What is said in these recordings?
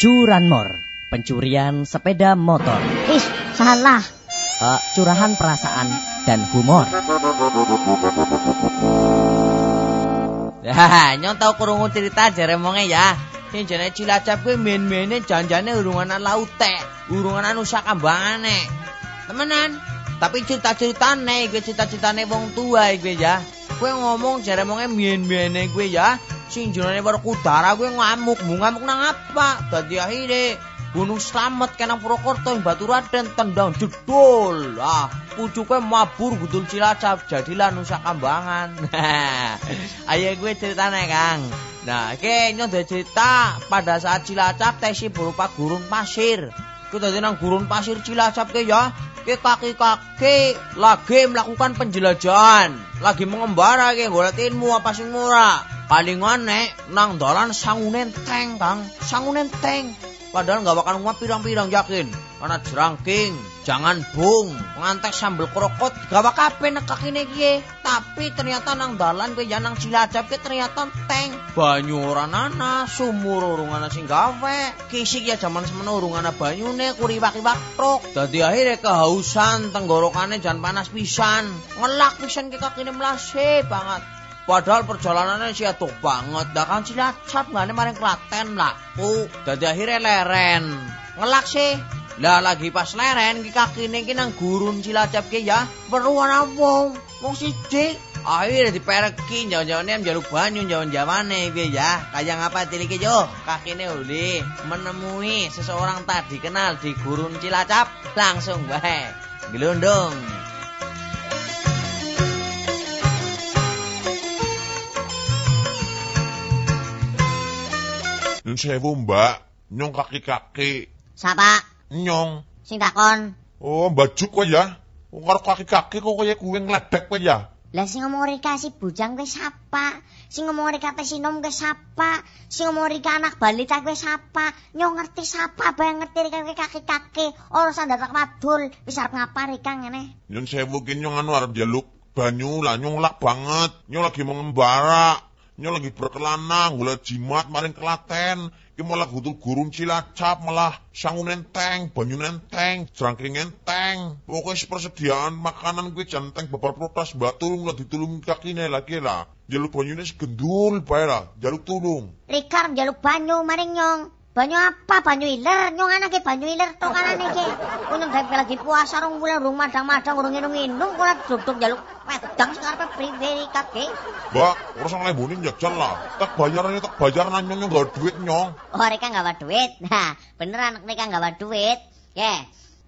Curanmor, pencurian sepeda motor. Ih, salah. Uh, curahan perasaan dan humor. Hahaha, nyong tau kurungu cerita jeremonge ya. Sing jane Cilacap kuwi men-mene janjane urunganan laute, urunganan Nusa Kambangane. Temenan. Tapi cerita-ceritane kuwi cerita-ceritane wong tua kuwi ya. Kowe ngomong jeremonge men-mene kuwi ya. Sing jenenge Werkudara kuwi ngamuk, ngamuk nang apa? Dadi akhire Gunung Slamet kenang Purwokerto Batu Raden tendang jedul. Ah, pucuke mabur gudul Cilacap jadilah Nusa Kambangan. Ayo gue ceritanya Kang. Nah, oke nyong cerita pada saat Cilacap tesi berupa gurun pasir. Kita nang gurun pasir Cilacap ke ya. Ke kaki-kaki lagi melakukan penjelajahan, lagi mengembara ke ngolatinmu apa sing murah. Paling aneh nang dalan sangunen teng, Kang. Sangunen teng. Padahal nggak bakal nguap pirang-pirang yakin. Mana jerangking, jangan bung, ngantek sambel krokot, gak bakal penek kakine kie. Tapi ternyata nang dalan ke nang cilacap ke ternyata teng. Banyu ora nana, sumur urungan sing gawe. Kisik ya zaman semena urungan banyu ne kuriwak-iwak truk. Dadi akhirnya kehausan tenggorokane jan panas pisan. Ngelak pisan ke kakine melase banget. Padahal perjalanannya sih atuh banget. Dah kan cilacap nih maring Klaten lah. Oh, dari akhirnya leren. Ngelak sih. Lah lagi pas leren ki kaki ki nang gurun cilacap ki ya. Berwarna wong. Wong siji. Akhirnya dipereki jauh-jauhnya jaluk banyu jauh-jauhane piye ya. Kayak ngapa tiliki jo? Kakine uli menemui seseorang tadi kenal di gurun Cilacap langsung bae gelundung. Nyun sewu mbak, nyong kaki-kaki. Sapa? Nyong. Sing takon. Oh, baju kok ya. Wong karo kaki-kaki kok kaya kuwi ngledek kok ya. Lah sing ngomong rika si bujang kowe sapa? Sing ngomong rika pesinom kowe sapa? Sing ngomong rika anak balita kowe sapa? Nyong ngerti sapa bae ngerti rika kowe kaki-kaki. Ora sandar tak madul. Wis arep ngapa rika ngene? Nyun sewu ki nyong anu arep jaluk banyu lah nyong lak banget. Nyong lagi mengembara. Nyo lagi berkelana, gula jimat maring kelaten. Ki malah gutul gurun cilacap, malah sangu nenteng, banyu nenteng, jerangking nenteng. Pokoknya persediaan makanan gue janteng babar protes batu nggak ditulung kakine lagi lah. Jaluk banyunya segendul bae lah, jaluk tulung. Rikar jaluk banyu maring nyong. Banyu apa? Banyu iler. Nyong anake banyu iler tok anane iki. Kunyong gawe lagi puasa rong bulan rung madang-madang urung nginum-nginum kok duduk jaluk wedang sing pribadi kake. Mbak, ora sang lebone jajal lah. Tak bayarannya tak bayar nang nyong enggak duit nyong. Oh, mereka enggak duit. Nah, beneran mereka enggak duit. Ya.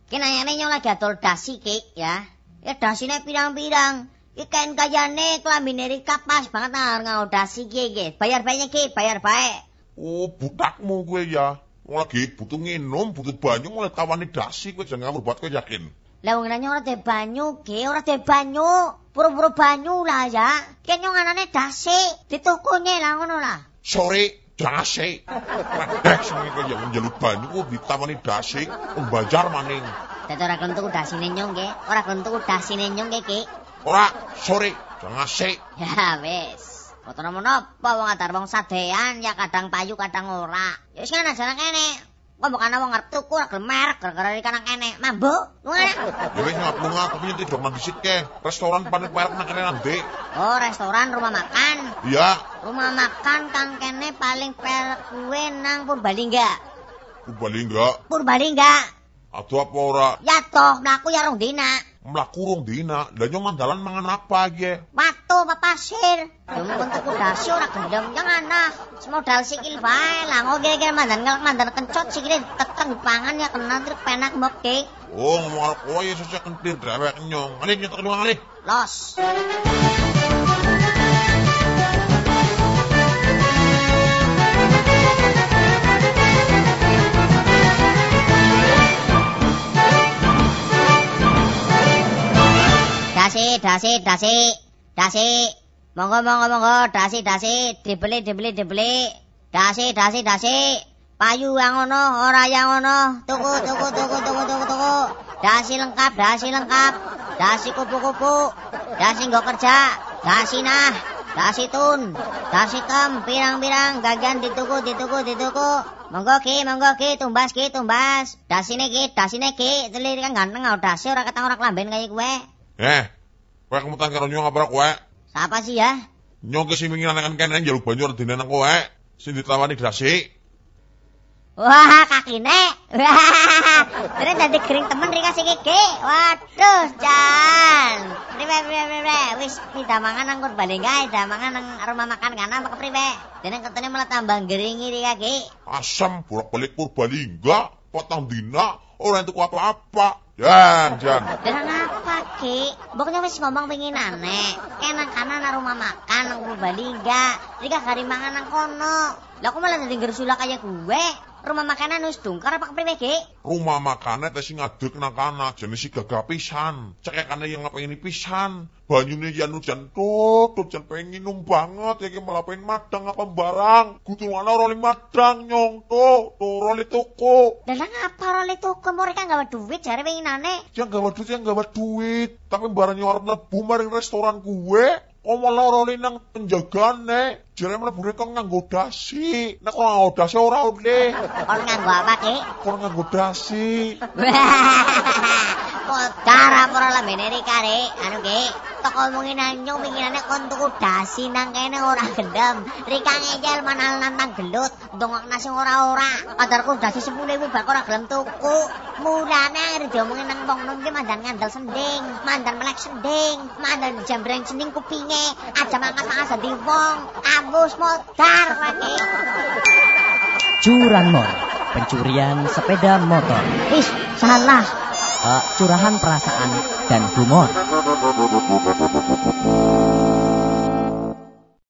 Ki nanyane nyong lagi atur dasi ki ya. Ya dasine pirang-pirang. Iki kain kayane klambine Rika pas banget nang ngaudasi ki iki. Bayar bae ki, bayar bae. Oh, butakmu gue ya. Wong lagi butuh nginum, butuh banyu mulai tawani dasi gue jangan ngawur buat gue yakin. Lah wong nanya ora de banyu, ge ora de banyu. Banyu lah ya. Ki nyong anane dasi, ditukunye lah ngono lah. Sore dasi. Redek sing yang njaluk banyu kok ditawani dasi, maning. Dadi ora tuku dasine nyong ge, ora tuku dasine nyong ge, Ki. Ora, sore. Ya wis. Boten menapa wong antar wong sadean ya kadang payu kadang ora. Ya wis ngene aja kene. Kok mbok ana wong arep tuku ora gelem merek gara-gara iki kana kene. Mambo, lunga. Ya wis ngap lunga tapi nyentik dok nang disit ke. Restoran panik merek nang kene nanti. Oh, restoran rumah makan. Iya. Rumah makan kang kene paling per kue nang Purbalingga. Purbalingga. Purbalingga. Aduh apa ora? Ya toh, mlaku ya rong dina. mlaku rong dina, lha nyong dalan mangan apa ge? Apa pasir? Mung tuku dasi ora gendeng yang ana. Semodal sikil bae lah ngoge ge mandan ngelak mandan kencot sikile teteng pangan ya kena truk penak mbok ke. Oh, ngomong kowe sesuk kentir drewek nyong. Ali nyetok luang ali. Los. Dasi, dasi, dasi, dasi. Monggo, monggo, monggo, dasi, dasi, dibeli, dibeli, dibeli. Dasi, dasi, dasi. Payu yang ono, ora yang ono. Tuku, tuku, tuku, tuku, tuku, tuku. Dasi lengkap, dasi lengkap. Dasi kupu-kupu. Dasi nggak kerja. Dasi nah. Dasi tun, dasi tem, pirang-pirang, gagian dituku, dituku, dituku. Monggo ki, monggo ki, tumbas ki, tumbas. Dasine ki, dasine ki, telir kan ganteng ngau dasi ora ketang ora kelamben kaya kowe. Eh, kowe kemutan karo nyong apa kowe? Siapa sih ya? Nyong ke sing winginan kan kene njaluk banyu ora dineneng kowe. Sing ditawani grasi. Wah, kakine. Wah, terus dadi kering temen rika sing iki. Waduh, Jan. Priwe, priwe, priwe. Wis pida mangan nang balik gae, dah mangan nang rumah makan kana apa priwe? Dene ketene malah tambah geringi rika ki. Asam bolak-balik Purbalingga, potong dina, ora entuk apa-apa. Jan, jan. Dan apa ki? Pokoknya wis ngomong pengen aneh. Enak kanan rumah makan nang Purbalingga. Rika gari mangan nang kono. Lah kok malah dadi gersula kayak gue? Rumah makanan wis dungkar apa kepriwe ki? Rumah makannya teh sing ngadeg nang kana, jane si gagah pisan. Cekekane yang ngepengin pisan. Banyune jan ujan tutut jan pengen minum banget iki malah pengen madang apa barang. Gutungane ora li madang nyong to, ora li toko. Lah ngapa ora le tuku mereka gawe duit jare penginane? Yang gawe duit yang gawe duit, tapi barangnya orang mlebu maring restoran gue. Malah ora li nang penjagane. Jare mlebu kok nganggo dasi. Nek kok nganggo dasi ora oleh. Kon nganggo apa ki? Kok nganggo dasi. Kodar apa ora lambene Rika Rik? Anu ki, toko omongin anyong pinginane kon tuku dasi nang kene ora gendem. Rika ngejel manal nantang gelut, dongok nasi ora-ora. Kadarku dasi 10.000 bak ora gelem tuku. Mulane akhir diomongin nang wong ki mandan ngandel sending, mandan melek sending, mandan jambreng sending kupinge, aja mangkat-mangkat dadi wong. Ambus modar lagi. Curanmor, pencurian sepeda motor. Ih, salah. Eh, curahan perasaan dan humor.